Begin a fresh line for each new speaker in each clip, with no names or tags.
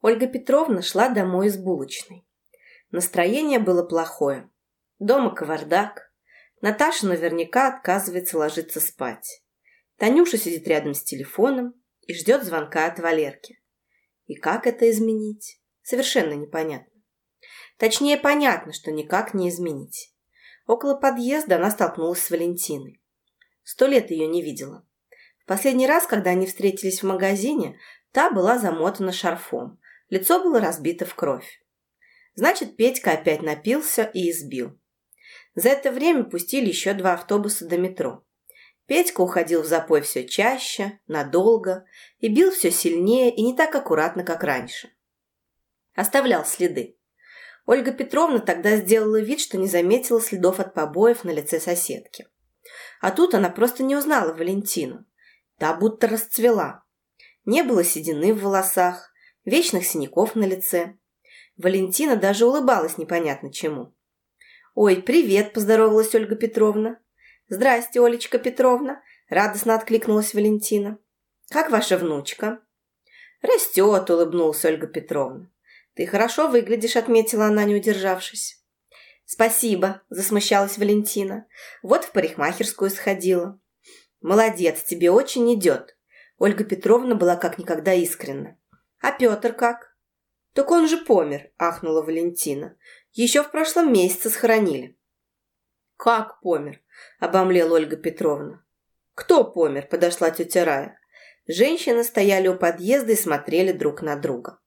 Ольга Петровна шла домой из булочной. Настроение было плохое. Дома кавардак. Наташа наверняка отказывается ложиться спать. Танюша сидит рядом с телефоном и ждет звонка от Валерки. И как это изменить? Совершенно непонятно. Точнее, понятно, что никак не изменить. Около подъезда она столкнулась с Валентиной. Сто лет ее не видела. В последний раз, когда они встретились в магазине, та была замотана шарфом. Лицо было разбито в кровь. Значит, Петька опять напился и избил. За это время пустили еще два автобуса до метро. Петька уходил в запой все чаще, надолго, и бил все сильнее и не так аккуратно, как раньше. Оставлял следы. Ольга Петровна тогда сделала вид, что не заметила следов от побоев на лице соседки. А тут она просто не узнала Валентину. Та будто расцвела. Не было седины в волосах, вечных синяков на лице. Валентина даже улыбалась непонятно чему. «Ой, привет!» – поздоровалась Ольга Петровна. «Здрасте, Олечка Петровна!» – радостно откликнулась Валентина. «Как ваша внучка?» «Растет!» – улыбнулась Ольга Петровна. «Ты хорошо выглядишь», — отметила она, не удержавшись. «Спасибо», — засмущалась Валентина. «Вот в парикмахерскую сходила». «Молодец, тебе очень идет». Ольга Петровна была как никогда искренна. «А Петр как?» «Так он же помер», — ахнула Валентина. «Еще в прошлом месяце схоронили». «Как помер?» — обомлела Ольга Петровна. «Кто помер?» — подошла тетя Рая. Женщины стояли у подъезда и смотрели друг на друга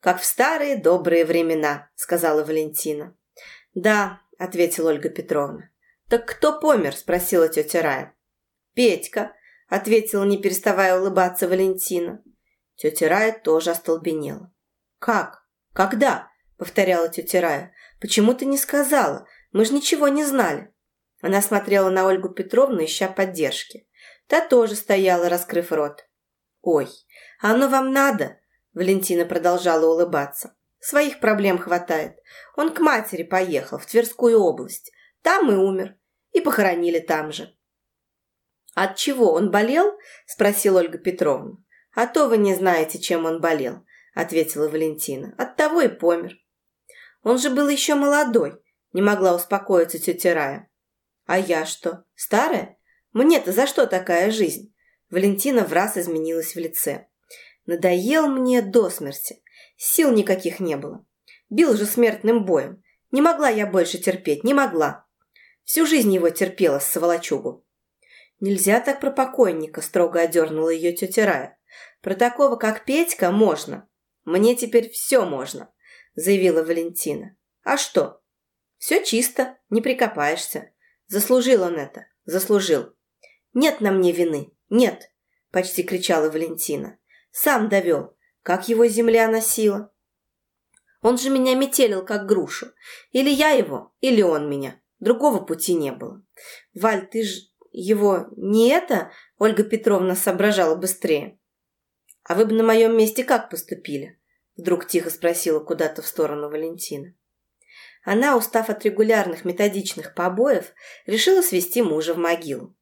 как в старые добрые времена», — сказала Валентина. «Да», — ответила Ольга Петровна. «Так кто помер?» — спросила тетя Рая. «Петька», — ответила, не переставая улыбаться Валентина. Тетя Рая тоже остолбенела. «Как? Когда?» — повторяла тетя Рая. «Почему ты не сказала? Мы же ничего не знали». Она смотрела на Ольгу Петровну, ища поддержки. Та тоже стояла, раскрыв рот. «Ой, а оно вам надо?» Валентина продолжала улыбаться. Своих проблем хватает. Он к матери поехал, в Тверскую область. Там и умер. И похоронили там же. «От чего он болел?» – спросила Ольга Петровна. «А то вы не знаете, чем он болел», – ответила Валентина. «От того и помер». «Он же был еще молодой», – не могла успокоиться тетя Рая. «А я что, старая? Мне-то за что такая жизнь?» Валентина в раз изменилась в лице. Надоел мне до смерти. Сил никаких не было. Бил же смертным боем. Не могла я больше терпеть, не могла. Всю жизнь его терпела, сволочугу. Нельзя так про покойника, строго одернула ее тетя Рая. Про такого, как Петька, можно. Мне теперь все можно, заявила Валентина. А что? Все чисто, не прикопаешься. Заслужил он это, заслужил. Нет на мне вины, нет, почти кричала Валентина. Сам довел. Как его земля носила. Он же меня метелил, как грушу. Или я его, или он меня. Другого пути не было. Валь, ты ж его не это? Ольга Петровна соображала быстрее. А вы бы на моем месте как поступили? Вдруг тихо спросила куда-то в сторону Валентина. Она, устав от регулярных методичных побоев, решила свести мужа в могилу.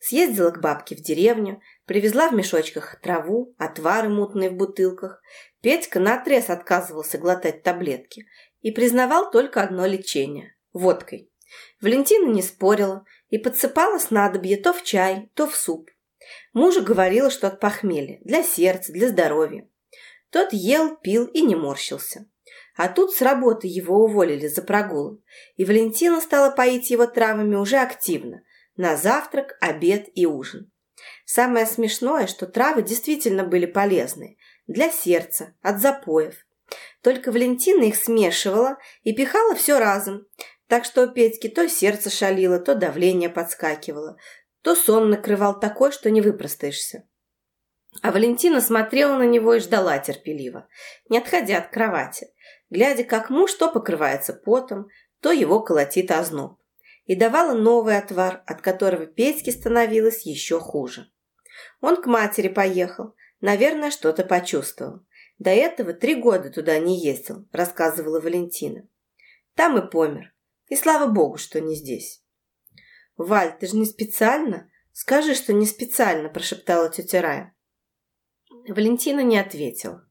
Съездила к бабке в деревню, привезла в мешочках траву, отвары мутные в бутылках. Петька наотрез отказывался глотать таблетки и признавал только одно лечение – водкой. Валентина не спорила и подсыпала снадобье то в чай, то в суп. Мужу говорила, что от похмелья, для сердца, для здоровья. Тот ел, пил и не морщился. А тут с работы его уволили за прогулы, и Валентина стала поить его травами уже активно, на завтрак, обед и ужин. Самое смешное, что травы действительно были полезны для сердца, от запоев. Только Валентина их смешивала и пихала все разом, так что у Петьки то сердце шалило, то давление подскакивало, то сон накрывал такой, что не выпростаешься. А Валентина смотрела на него и ждала терпеливо, не отходя от кровати, глядя, как муж то покрывается потом, то его колотит озноб и давала новый отвар, от которого Петьке становилось еще хуже. Он к матери поехал, наверное, что-то почувствовал. До этого три года туда не ездил, рассказывала Валентина. Там и помер. И слава богу, что не здесь. «Валь, ты же не специально? Скажи, что не специально», – прошептала тетя Рая. Валентина не ответила.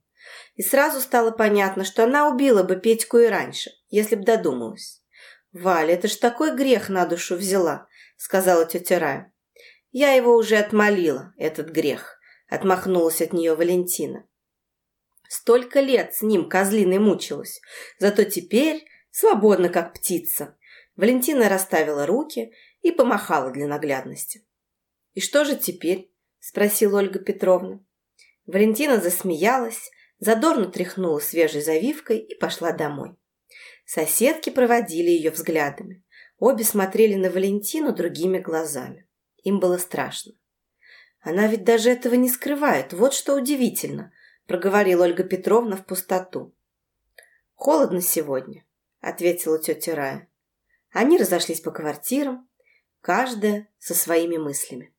И сразу стало понятно, что она убила бы Петьку и раньше, если б додумалась. «Валя, это ж такой грех на душу взяла», — сказала тетя Рая. «Я его уже отмолила, этот грех», — отмахнулась от нее Валентина. Столько лет с ним козлиной мучилась, зато теперь свободна, как птица. Валентина расставила руки и помахала для наглядности. «И что же теперь?» – спросила Ольга Петровна. Валентина засмеялась, задорно тряхнула свежей завивкой и пошла домой. Соседки проводили ее взглядами. Обе смотрели на Валентину другими глазами. Им было страшно. Она ведь даже этого не скрывает. Вот что удивительно проговорила Ольга Петровна в пустоту. «Холодно сегодня», — ответила тетя Рая. Они разошлись по квартирам, каждая со своими мыслями.